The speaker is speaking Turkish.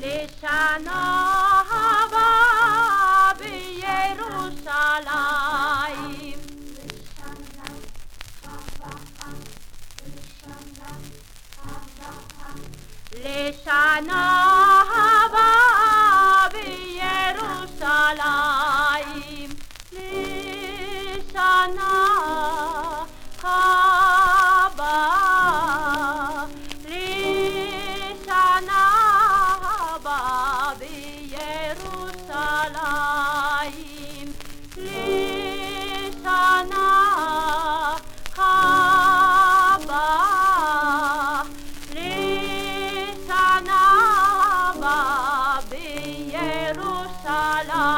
Lejano hava Jerusalem Lejano hava Jerusalem Lejano Yerushalayim, Lishana haba, Lishana haba, Yerushalayim.